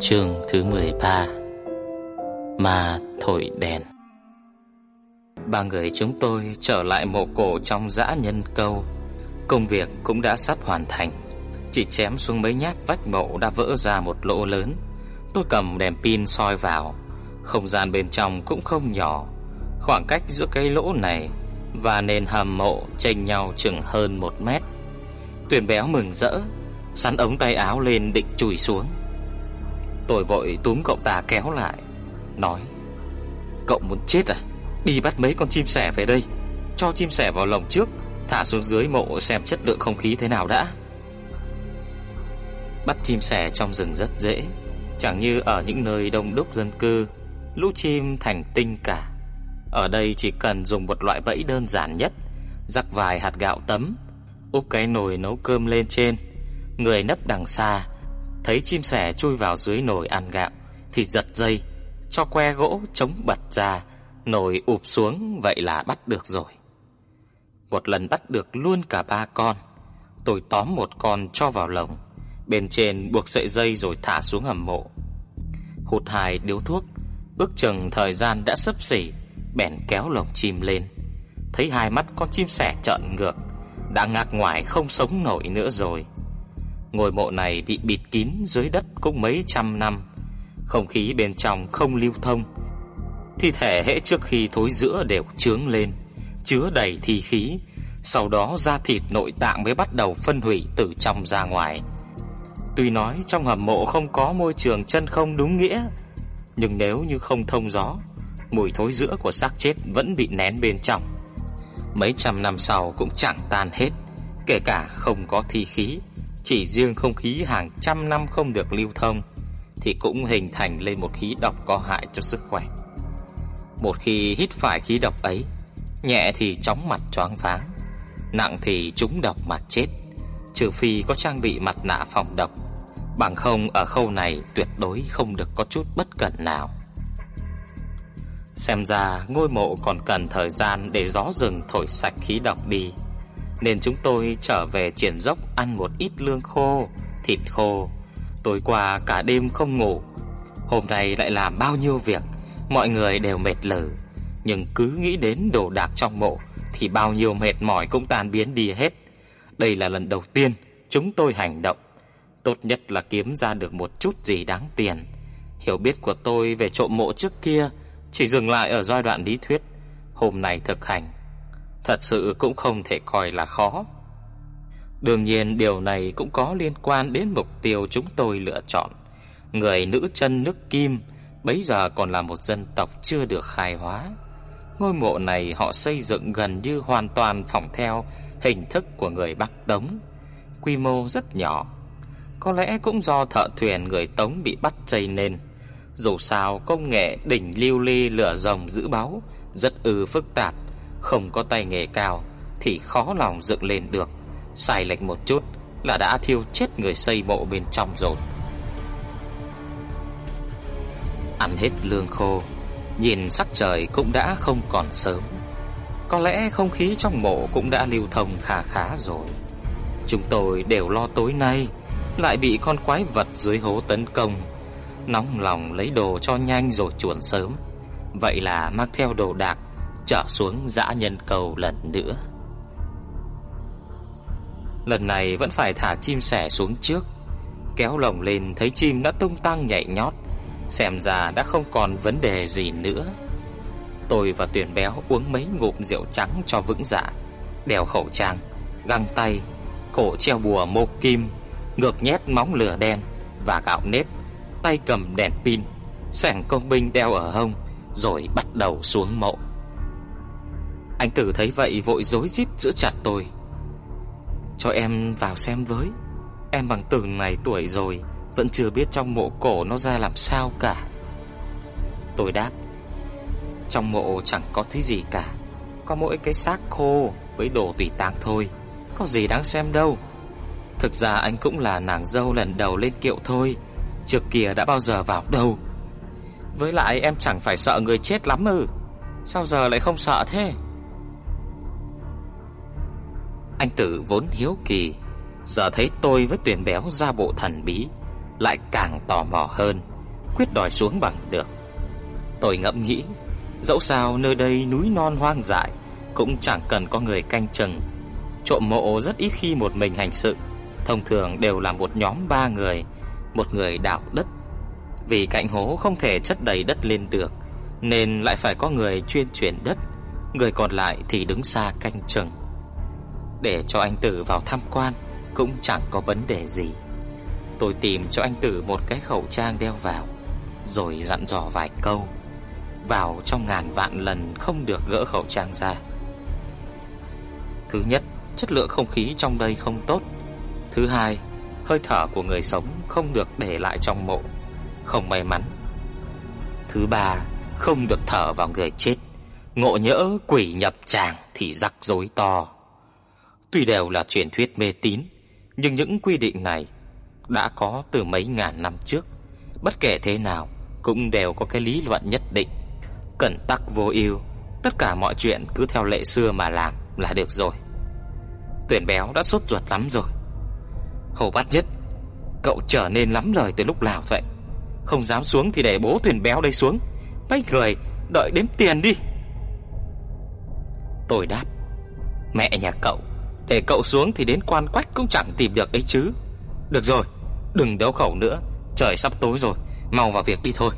Chương thứ 13 Mà thổi đèn. Ba người chúng tôi trở lại mộ cổ trong dã nhân câu. Công việc cũng đã sắp hoàn thành. Chỉ chém xuống mấy nhát vách mộ đã vỡ ra một lỗ lớn. Tôi cầm đèn pin soi vào. Không gian bên trong cũng không nhỏ. Khoảng cách giữa cái lỗ này Và nền hầm mộ chênh nhau chừng hơn một mét. Tuyền béo mừng rỡ, Sắn ống tay áo lên định chùi xuống. Tôi vội túm cậu ta kéo lại, Nói, Cậu muốn chết à? Đi bắt mấy con chim sẻ về đây. Cho chim sẻ vào lồng trước, Thả xuống dưới mộ xem chất lượng không khí thế nào đã. Bắt chim sẻ trong rừng rất dễ, Chẳng như ở những nơi đông đúc dân cư, Lũ chim thành tinh cả. Ở đây chỉ cần dùng một loại bẫy đơn giản nhất, Rắc vài hạt gạo tấm, Úp cái nồi nấu cơm lên trên, Người nấp đằng xa Thấy chim sẻ chui vào dưới nồi ăn gạo, Thì giật dây, Cho que gỗ chống bật ra, Nồi ụp xuống, Vậy là bắt được rồi. Một lần bắt được luôn cả ba con, Tôi tóm một con cho vào lồng, Bên trên buộc sợi dây rồi thả xuống hầm mộ. Hụt hài điếu thuốc, Ước chừng thời gian đã sắp xỉ, Bèn kéo lồng chim lên. Thấy hai mắt con chim sẻ trợn ngược, Đã ngạc ngoài không sống nổi nữa rồi. Ngôi mộ này bị bịt kín dưới đất cũng mấy trăm năm. Không khí bên trong không lưu thông. Thi thể hễ trước khi thối giữa đều trướng lên, Chứa đầy thi khí. Sau đó da thịt nội tạng mới bắt đầu phân hủy từ trong ra ngoài. Tuy nói trong hầm mộ không có môi trường chân không đúng nghĩa, Nhưng nếu như không thông gió, Mùi thối giữa của xác chết vẫn bị nén bên trong. Mấy trăm năm sau cũng chẳng tan hết, Kể cả không có thi khí chỉ riêng không khí hàng trăm năm không được lưu thông Thì cũng hình thành lên một khí độc có hại cho sức khỏe. Một khi hít phải khí độc ấy, Nhẹ thì chóng mặt choáng váng, Nặng thì trúng độc mà chết, Trừ phi có trang bị mặt nạ phòng độc. Bằng không, ở khâu này tuyệt đối không được có chút bất cẩn nào. Xem ra ngôi mộ còn cần thời gian để gió rừng thổi sạch khí độc đi nên chúng tôi trở về triển dốc ăn một ít lương khô, thịt khô. Tối qua cả đêm không ngủ. Hôm nay lại làm bao nhiêu việc, mọi người đều mệt lử. Nhưng cứ nghĩ đến đồ đạc trong mộ thì bao nhiêu mệt mỏi cũng tan biến đi hết. Đây là lần đầu tiên chúng tôi hành động. Tốt nhất là kiếm ra được một chút gì đáng tiền. Hiểu biết của tôi về trộm mộ trước kia chỉ dừng lại ở giai đoạn lý thuyết. Hôm nay thực hành thật sự cũng không thể coi là khó. Đương nhiên điều này cũng có liên quan đến mục tiêu chúng tôi lựa chọn. Người nữ chân nước kim bấy giờ còn là một dân tộc chưa được khai hóa. Ngôi mộ này họ xây dựng gần như hoàn toàn phỏng theo hình thức của người Bắc Tống, quy mô rất nhỏ. Có lẽ cũng do thợ thuyền người Tống bị bắt chây nên. Dù sao công nghệ đỉnh lưu ly lửa rồng giữ báu rất ư phức tạp không có tay nghề cao thì khó lòng dựng lên được. Sai lệch một chút là đã thiêu chết người xây mộ bên trong rồi. Ăn hết lương khô, nhìn sắc trời cũng đã không còn sớm. Có lẽ không khí trong mộ cũng đã lưu thông khá khá rồi. Chúng tôi đều lo tối nay lại bị con quái vật dưới hố tấn công. Nóng lòng lấy đồ cho nhanh rồi chuồn sớm. Vậy là mang theo đồ đạc trở xuống dã nhân cầu lần nữa. Lần này vẫn phải thả chim sẻ xuống trước, kéo lồng lên thấy chim đã tung tăng nhảy nhót, xem ra đã không còn vấn đề gì nữa. Tôi và Tuyển Béo uống mấy ngụm rượu trắng cho vững dạ, đeo khẩu trang, găng tay, cổ treo bùa mô kim, ngược nhét móng lửa đen và gạo nếp, tay cầm đèn pin, sẻng công binh đeo ở hông, rồi bắt đầu xuống mộ. Anh Tử thấy vậy vội rối rít giữ chặt tôi. Cho em vào xem với. Em bằng từng này tuổi rồi, Vẫn chưa biết trong mộ cổ nó ra làm sao cả. Tôi đáp, Trong mộ chẳng có thứ gì cả. Có mỗi cái xác khô Với đồ tùy tang thôi. Có gì đáng xem đâu. Thực ra anh cũng là nàng dâu lần đầu lên kiệu thôi. Trước kia đã bao giờ vào đâu? Với lại em chẳng phải sợ người chết lắm ư. Sao giờ lại không sợ thế? Anh Tử vốn hiếu kỳ, Giờ thấy tôi với tuyển béo ra bộ thần bí, Lại càng tò mò hơn, Quyết đòi xuống bằng được. Tôi ngẫm nghĩ, Dẫu sao nơi đây núi non hoang dại Cũng chẳng cần có người canh chừng. Trộm mộ rất ít khi một mình hành sự, Thông thường đều là một nhóm ba người, Một người đào đất Vì cạnh hố không thể chất đầy đất lên được, Nên lại phải có người chuyên chuyển đất, Người còn lại thì đứng xa canh chừng. Để cho anh Tử vào tham quan Cũng chẳng có vấn đề gì. Tôi tìm cho anh Tử một cái khẩu trang đeo vào Rồi dặn dò vài câu. Vào trong ngàn vạn lần không được gỡ khẩu trang ra. Thứ nhất, chất lượng không khí trong đây không tốt. Thứ hai, hơi thở của người sống không được để lại trong mộ, không may mắn. Thứ ba, không được thở vào người chết, ngộ nhỡ quỷ nhập tràng thì rắc rối to. Tuy đều là truyền thuyết mê tín, nhưng những quy định này đã có từ mấy ngàn năm trước, bất kể thế nào cũng đều có cái lý luận nhất định. Cẩn tắc vô ưu, tất cả mọi chuyện cứ theo lệ xưa mà làm là được rồi. Tuyển béo đã sốt ruột lắm rồi. Hầu Bát Nhất, cậu trở nên lắm lời từ lúc nào vậy? Không dám xuống thì để bố tuyển béo đây xuống. Mấy người đợi đếm tiền đi. Tôi đáp, mẹ nhà cậu, để cậu xuống thì đến quan quách cũng chẳng tìm được ấy chứ. Được rồi, đừng đấu khẩu nữa, trời sắp tối rồi, mau vào việc đi thôi.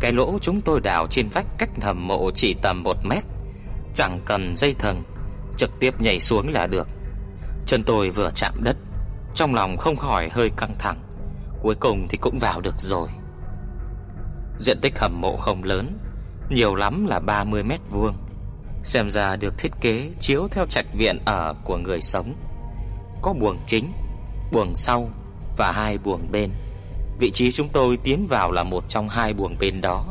Cái lỗ chúng tôi đào trên vách cách hầm mộ chỉ tầm một mét Chẳng cần dây thần Trực tiếp nhảy xuống là được Chân tôi vừa chạm đất Trong lòng không khỏi hơi căng thẳng Cuối cùng thì cũng vào được rồi Diện tích hầm mộ không lớn Nhiều lắm là 30 mét vuông Xem ra được thiết kế chiếu theo trạch viện ở của người sống. Có buồng chính, buồng sau và hai buồng bên. Vị trí chúng tôi tiến vào là một trong hai buồng bên đó.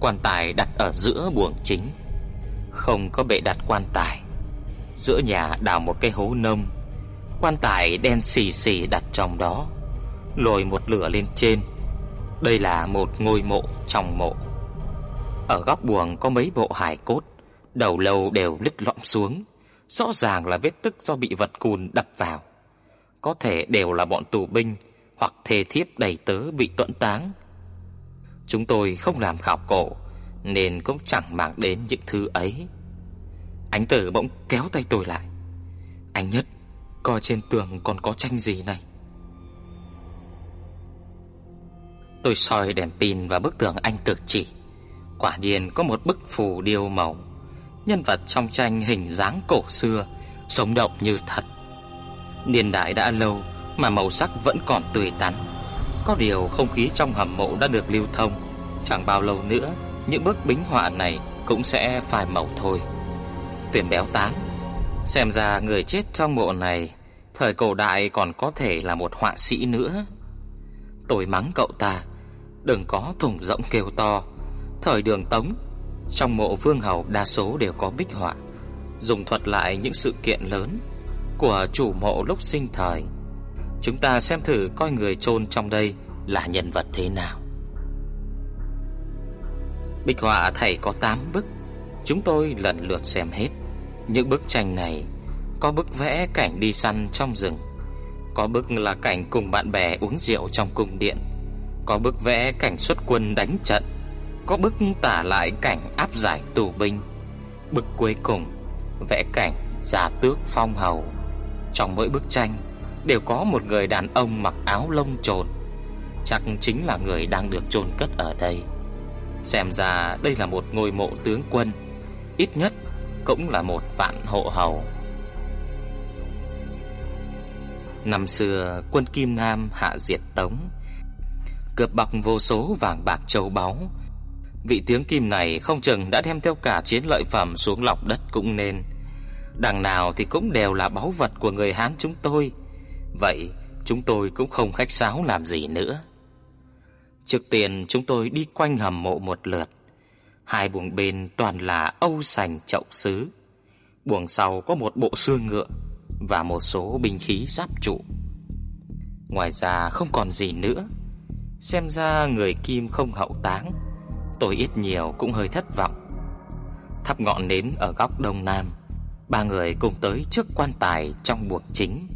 Quan tài đặt ở giữa buồng chính. Không có bệ đặt quan tài. Giữa nhà đào một cái hố nông. Quan tài đen xì xì đặt trong đó. Lồi một lửa lên trên. Đây là một ngôi mộ trong mộ. Ở góc buồng có mấy bộ hài cốt. Đầu lâu đều lít lõm xuống. Rõ ràng là vết tức do bị vật cùn đập vào. Có thể đều là bọn tù binh Hoặc thê thiếp đầy tớ bị tuẫn táng. Chúng tôi không làm khảo cổ, Nên cũng chẳng màng đến những thứ ấy. Ánh tử bỗng kéo tay tôi lại. Anh nhất, Coi trên tường còn có tranh gì này? Tôi soi đèn pin vào bức tường anh cực chỉ. Quả nhiên có một bức phù điêu màu. Nhân vật trong tranh hình dáng cổ xưa, Sống động như thật. Niên đại đã lâu Mà màu sắc vẫn còn tươi tắn. Có điều không khí trong hầm mộ đã được lưu thông. Chẳng bao lâu nữa, Những bức bính họa này Cũng sẽ phai màu thôi. Tuyển béo tán. Xem ra người chết trong mộ này, Thời cổ đại còn có thể là một họa sĩ nữa. Tôi mắng cậu ta, Đừng có thùng rỗng kêu to. Thời đường tống trong mộ vương hầu đa số đều có bích họa. Dùng thuật lại những sự kiện lớn Của chủ mộ lúc sinh thời. Chúng ta xem thử coi người chôn trong đây Là nhân vật thế nào. Bích họa thầy có 8 bức. Chúng tôi lần lượt xem hết. Những bức tranh này có bức vẽ cảnh đi săn trong rừng, có bức là cảnh cùng bạn bè uống rượu trong cung điện, có bức vẽ cảnh xuất quân đánh trận, có bức tả lại cảnh áp giải tù binh, bức cuối cùng vẽ cảnh giả tước phong hầu. Trong mỗi bức tranh đều có một người đàn ông mặc áo lông trồn, chắc chính là người đang được chôn cất ở đây. Xem ra đây là một ngôi mộ tướng quân, ít nhất cũng là một vạn hộ hầu. Năm xưa, quân Kim Nam hạ diệt Tống, cướp bóc vô số vàng bạc châu báu. Vị tướng Kim này không chừng đã đem theo cả chiến lợi phẩm xuống lọc đất cũng nên. Đằng nào thì cũng đều là báu vật của người Hán chúng tôi. Vậy chúng tôi cũng không khách sáo làm gì nữa. Trước tiên chúng tôi đi quanh hầm mộ một lượt. Hai buồng bên toàn là âu sành chậu sứ. Buồng sau có một bộ xương ngựa và một số binh khí giáp trụ. Ngoài ra không còn gì nữa. Xem ra người Kim không hậu táng, tôi ít nhiều cũng hơi thất vọng. Thắp ngọn nến ở góc đông nam, ba người cùng tới trước quan tài trong buồng chính.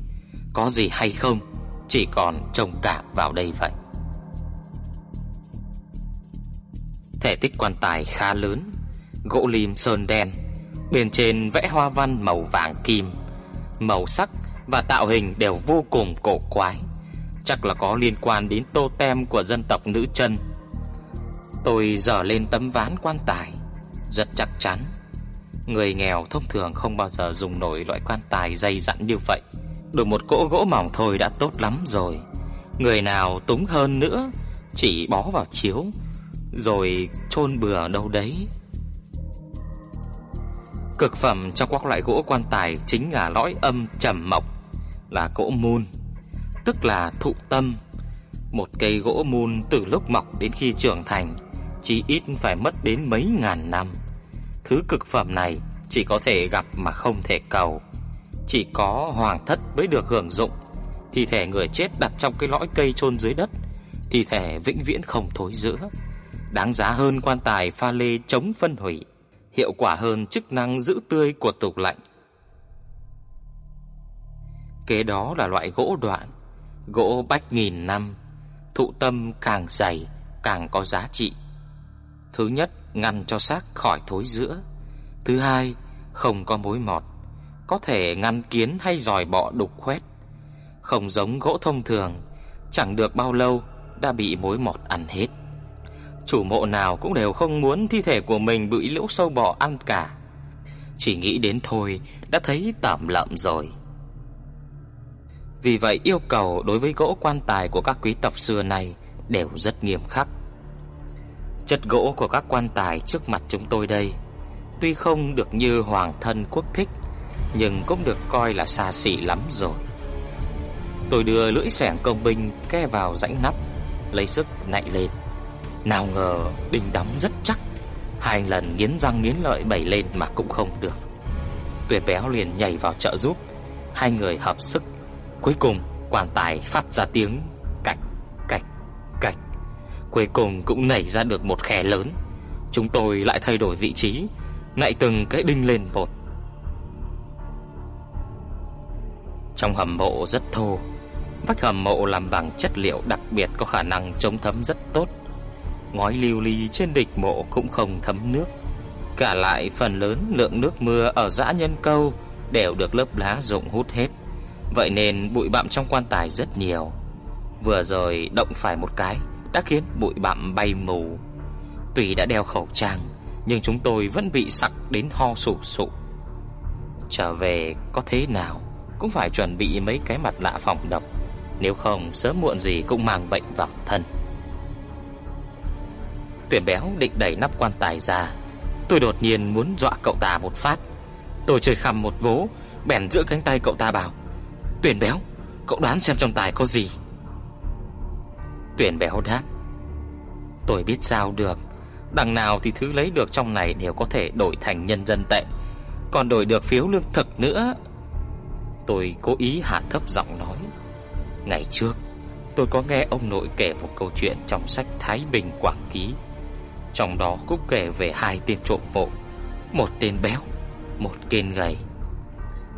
Có gì hay không, chỉ còn trông cả vào đây vậy. Thể tích quan tài khá lớn, gỗ lim sơn đen, bên trên vẽ hoa văn màu vàng kim, màu sắc và tạo hình đều vô cùng cổ quái, chắc là có liên quan đến tô tem của dân tộc nữ chân. Tôi dở lên tấm ván quan tài, rất chắc chắn. Người nghèo thông thường không bao giờ dùng nổi loại quan tài dày dặn như vậy. Đổi một cỗ gỗ mỏng thôi đã tốt lắm rồi. Người nào túng hơn nữa chỉ bó vào chiếu rồi chôn bừa đâu đấy. Cực phẩm trong các loại gỗ quan tài chính là lõi âm trầm mộc, là gỗ mun, tức là thụ tâm. Một cây gỗ mun từ lúc mọc đến khi trưởng thành chỉ ít phải mất đến mấy ngàn năm. Thứ cực phẩm này chỉ có thể gặp mà không thể cầu. Chỉ có hoàng thất mới được hưởng dụng. Thi thể người chết đặt trong cái lõi cây chôn dưới đất, thi thể vĩnh viễn không thối rữa. Đáng giá hơn quan tài pha lê chống phân hủy, hiệu quả hơn chức năng giữ tươi của tủ lạnh. Kế đó là loại gỗ đoạn, gỗ bách nghìn năm, thụ tâm càng dày càng có giá trị. Thứ nhất, ngăn cho xác khỏi thối rữa. Thứ hai, không có mối mọt, có thể ngăn kiến hay giòi bọ đục khoét. Không giống gỗ thông thường, chẳng được bao lâu đã bị mối mọt ăn hết. Chủ mộ nào cũng đều không muốn thi thể của mình bị lũ sâu bọ ăn cả. Chỉ nghĩ đến thôi đã thấy tạm lợm rồi. Vì vậy yêu cầu đối với gỗ quan tài của các quý tộc xưa này đều rất nghiêm khắc. Chất gỗ của các quan tài trước mặt chúng tôi đây tuy không được như hoàng thân quốc thích, nhưng cũng được coi là xa xỉ lắm rồi. Tôi đưa lưỡi sẻng công binh ke vào rãnh nắp, lấy sức nạy lên. Nào ngờ đinh đóng rất chắc, hai lần nghiến răng nghiến lợi bẩy lên mà cũng không được. Tuyệt béo liền nhảy vào trợ giúp, hai người hợp sức. Cuối cùng, quan tài phát ra tiếng. Cuối cùng cũng nảy ra được một khe lớn. Chúng tôi lại thay đổi vị trí, nạy từng cái đinh lên một. Trong hầm mộ rất thô, vách hầm mộ làm bằng chất liệu đặc biệt có khả năng chống thấm rất tốt. Ngói lưu ly trên địch mộ cũng không thấm nước. Cả lại phần lớn lượng nước mưa ở dã nhân câu đều được lớp lá rụng hút hết. Vậy nên bụi bặm trong quan tài rất nhiều. Vừa rồi động phải một cái đã khiến bụi bặm bay mù. Tuy đã đeo khẩu trang, nhưng chúng tôi vẫn bị sặc đến ho sụ sụ. Trở về có thế nào cũng phải chuẩn bị mấy cái mặt lạ phòng độc, nếu không sớm muộn gì cũng mang bệnh vào thân. Tuyển béo định đẩy nắp quan tài ra, tôi đột nhiên muốn dọa cậu ta một phát. Tôi chơi khăm một vố, bèn giữ cánh tay cậu ta bảo: "Tuyển béo, cậu đoán xem trong tài có gì?" Tuyển béo đáp: "Tôi biết sao được, Đằng nào thì thứ lấy được trong này đều có thể đổi thành nhân dân tệ. Còn đổi được phiếu lương thực nữa. Tôi cố ý hạ thấp giọng nói. Ngày trước Tôi có nghe ông nội kể một câu chuyện trong sách Thái Bình Quảng Ký. Trong đó cũng kể về hai tên trộm mộ Một tên béo Một tên gầy.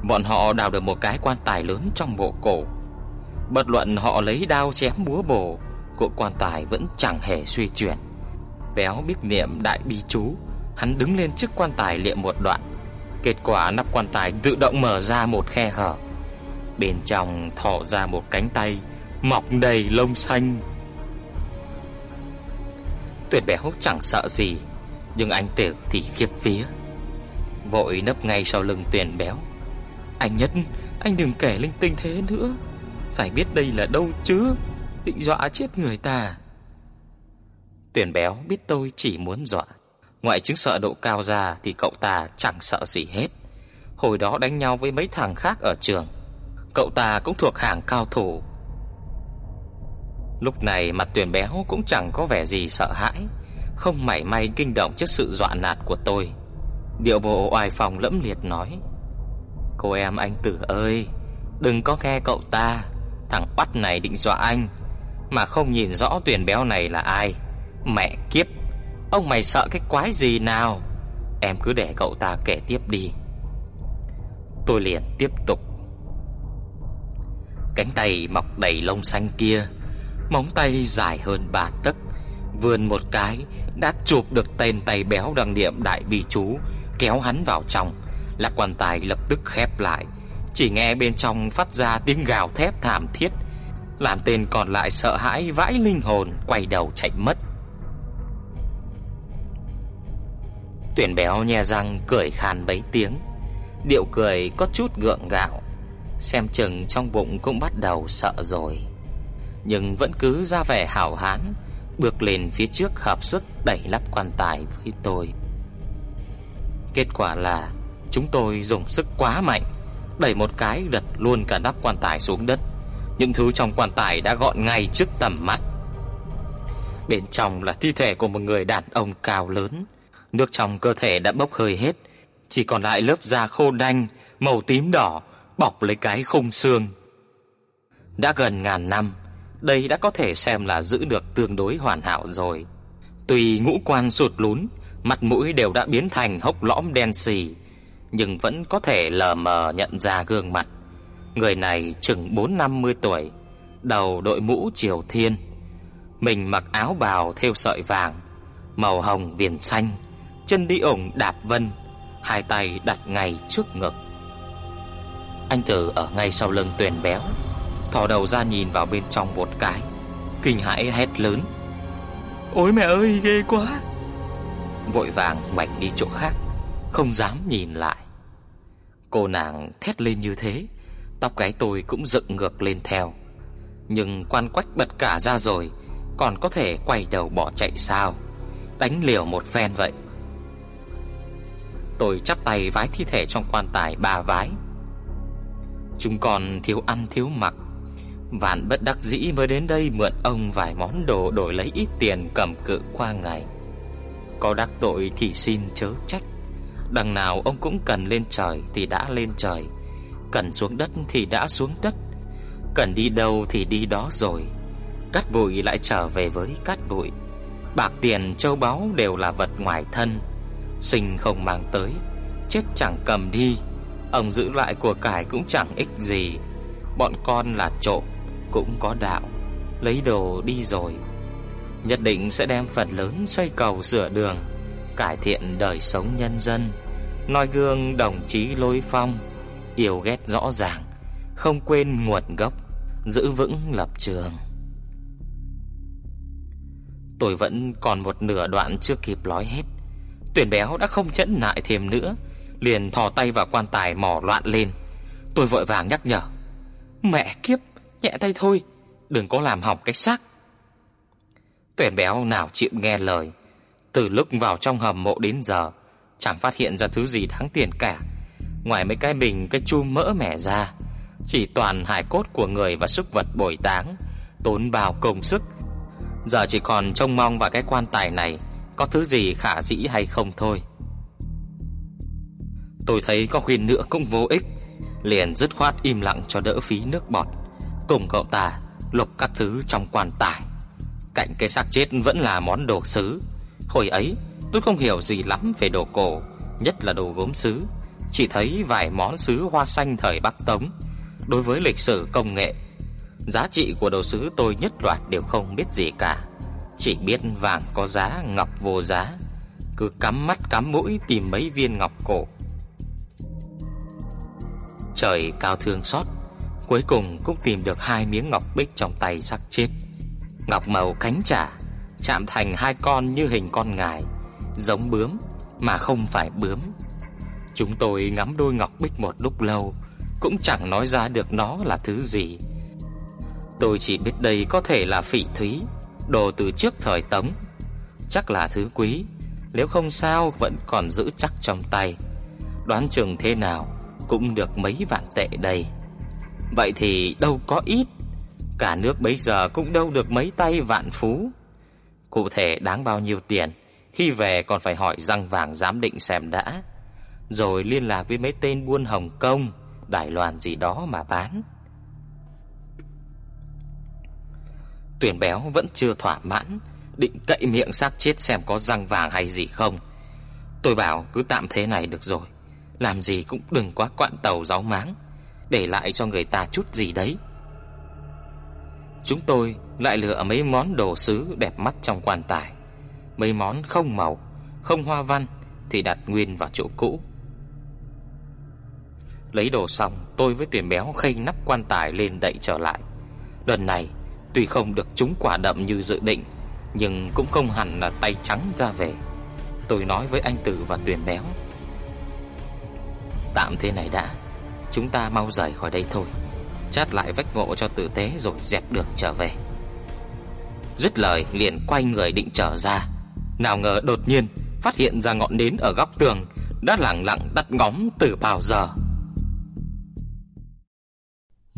Bọn họ đào được một cái quan tài lớn trong mộ cổ. Bất luận họ lấy đao chém búa bổ cỗ quan tài vẫn chẳng hề suy chuyển béo biết niệm đại bi chú, hắn đứng lên trước quan tài niệm một đoạn. Kết quả nắp quan tài tự động mở ra một khe hở. Bên trong thò ra một cánh tay mọc đầy lông xanh. Tuyệt béo chẳng sợ gì, nhưng anh tiểu thì khiếp vía. Vội nấp ngay sau lưng Tuyển béo. Anh nhất, anh đừng kể linh tinh thế nữa. Phải biết đây là đâu chứ, định dọa chết người ta. Tuyển béo biết tôi chỉ muốn dọa. Ngoại chứng sợ độ cao ra thì cậu ta chẳng sợ gì hết. Hồi đó đánh nhau với mấy thằng khác ở trường. Cậu ta cũng thuộc hàng cao thủ Lúc này mặt tuyển béo cũng chẳng có vẻ gì sợ hãi, Không mảy may kinh động trước sự dọa nạt của tôi Điệu bộ oai phòng lẫm liệt nói, Cô em anh tử ơi, Đừng có nghe cậu ta Thằng bắt này định dọa anh mà không nhìn rõ tuyển béo này là ai. Mẹ kiếp, Ông mày sợ cái quái gì nào? Em cứ để cậu ta kể tiếp đi. Tôi liền tiếp tục. Cánh tay mọc đầy lông xanh kia, Móng tay dài hơn ba tấc, Vươn một cái Đã chụp được tên tay béo đăng niệm đại bi chú, Kéo hắn vào trong. Lạc quan tài lập tức khép lại, Chỉ nghe bên trong phát ra tiếng gào thét thảm thiết. Làm tên còn lại sợ hãi vãi linh hồn, Quay đầu chạy mất. Tuyển béo nhe răng cười khan mấy tiếng. Điệu cười có chút gượng gạo. Xem chừng trong bụng cũng bắt đầu sợ rồi. Nhưng vẫn cứ ra vẻ hảo hán, Bước lên phía trước hợp sức đẩy lắp quan tài với tôi. Kết quả là Chúng tôi dùng sức quá mạnh, Đẩy một cái đật luôn cả nắp quan tài xuống đất. Những thứ trong quan tài đã gọn ngay trước tầm mắt. Bên trong là thi thể của một người đàn ông cao lớn. Nước trong cơ thể đã bốc hơi hết. Chỉ còn lại lớp da khô đanh, Màu tím đỏ, Bọc lấy cái khung xương. Đã gần ngàn năm, Đây đã có thể xem là giữ được tương đối hoàn hảo rồi. Tùy ngũ quan sụt lún, Mặt mũi đều đã biến thành hốc lõm đen xì, Nhưng vẫn có thể lờ mờ nhận ra gương mặt. Người này chừng 4-50 tuổi Đầu đội mũ triều thiên Mình mặc áo bào theo sợi vàng Màu hồng viền xanh chân đi ủng đạp vân, hai tay đặt ngay trước ngực. Anh Tử ở ngay sau lưng Tuyền béo, thò đầu ra nhìn vào bên trong một cái, kinh hãi hét lớn: "Ôi mẹ ơi, ghê quá!" Vội vàng ngoảnh đi chỗ khác, không dám nhìn lại. Cô nàng thét lên như thế, tóc gáy tôi cũng dựng ngược lên theo. Nhưng quan quách bật cả ra rồi, còn có thể quay đầu bỏ chạy sao? Đánh liều một phen vậy. Tôi chắp tay vái thi thể trong quan tài ba vái Chúng còn thiếu ăn thiếu mặc Vạn bất đắc dĩ mới đến đây mượn ông vài món đồ đổi lấy ít tiền cầm cự qua ngày Có đắc tội thì xin chớ trách Đằng nào ông cũng cần lên trời thì đã lên trời Cần xuống đất thì đã xuống đất. Cần đi đâu thì đi đó rồi. Cát bụi lại trở về với cát bụi. Bạc tiền, châu báu đều là vật ngoài thân. Sinh không mang tới, Chết chẳng cầm đi. Ông giữ lại của cải cũng chẳng ích gì. Bọn con là trộm, Cũng có đạo. Lấy đồ đi rồi. Nhất định sẽ đem phần lớn xây cầu sửa đường, Cải thiện đời sống nhân dân. Noi gương đồng chí lôi phong. Yêu ghét rõ ràng, Không quên nguồn gốc, Giữ vững lập trường. Tôi vẫn còn một nửa đoạn chưa kịp nói hết. Tuyển béo đã không chẫn nại thêm nữa, Liền thò tay vào quan tài mò loạn lên. Tôi vội vàng nhắc nhở, Mẹ kiếp, Nhẹ tay thôi, Đừng có làm hỏng cái xác. Tuyển béo nào chịu nghe lời, Từ lúc vào trong hầm mộ đến giờ, Chẳng phát hiện ra thứ gì đáng tiền cả. Ngoài mấy cái bình cái chum mỡ mẻ ra Chỉ toàn hài cốt của người và súc vật bồi táng Tốn bao công sức Giờ chỉ còn trông mong vào cái quan tài này có thứ gì khả dĩ hay không thôi. Tôi thấy có khuyên nữa cũng vô ích, liền dứt khoát im lặng cho đỡ phí nước bọt, cùng cậu ta lục các thứ trong quan tài. Cạnh cái xác chết vẫn là món đồ sứ. Hồi ấy, tôi không hiểu gì lắm về đồ cổ, nhất là đồ gốm sứ, chỉ thấy vài món sứ hoa xanh thời Bắc Tống. Đối với lịch sử công nghệ, giá trị của đồ sứ tôi nhất loạt đều không biết gì cả. Chỉ biết vàng có giá, ngọc vô giá Cứ cắm mắt cắm mũi tìm mấy viên ngọc cổ Trời cao thương xót Cuối cùng cũng tìm được hai miếng ngọc bích trong tay sắc chết Ngọc màu cánh trả Chạm thành hai con như hình con ngài Giống bướm Mà không phải bướm Chúng tôi ngắm đôi ngọc bích một lúc lâu Cũng chẳng nói ra được nó là thứ gì Tôi chỉ biết đây có thể là phỉ thúy đồ từ trước thời Tống, chắc là thứ quý, nếu không sao vẫn còn giữ chắc trong tay. Đoán chừng thế nào cũng được mấy vạn tệ đây. Vậy thì đâu có ít Cả nước bấy giờ cũng đâu được mấy tay vạn phú Cụ thể đáng bao nhiêu tiền Khi về còn phải hỏi răng vàng giám định xem đã rồi liên lạc với mấy tên buôn Hồng Kông Đài Loan gì đó mà bán. Tuyển béo vẫn chưa thỏa mãn Định cậy miệng xác chết xem có răng vàng hay gì không. Tôi bảo cứ tạm thế này được rồi Làm gì cũng đừng quá quặn tàu giáo máng Để lại cho người ta chút gì đấy. Chúng tôi lại lựa mấy món đồ sứ đẹp mắt trong quan tài. Mấy món không màu, không hoa văn Thì đặt nguyên vào chỗ cũ. Lấy đồ xong, Tôi với tuyển béo khay nắp quan tài lên đậy trở lại. Lần này, Tuy không được trúng quả đậm như dự định, Nhưng cũng không hẳn là tay trắng ra về. Tôi nói với anh Tử và tuyển béo. Tạm thế này đã, Chúng ta mau rời khỏi đây thôi. Chát lại vách ngộ cho tử tế Rồi dẹp đường trở về. Dứt lời, liền quay người định trở ra. Nào ngờ đột nhiên, Phát hiện ra ngọn nến ở góc tường, Đã lặng lặng đặt ngóng từ bao giờ.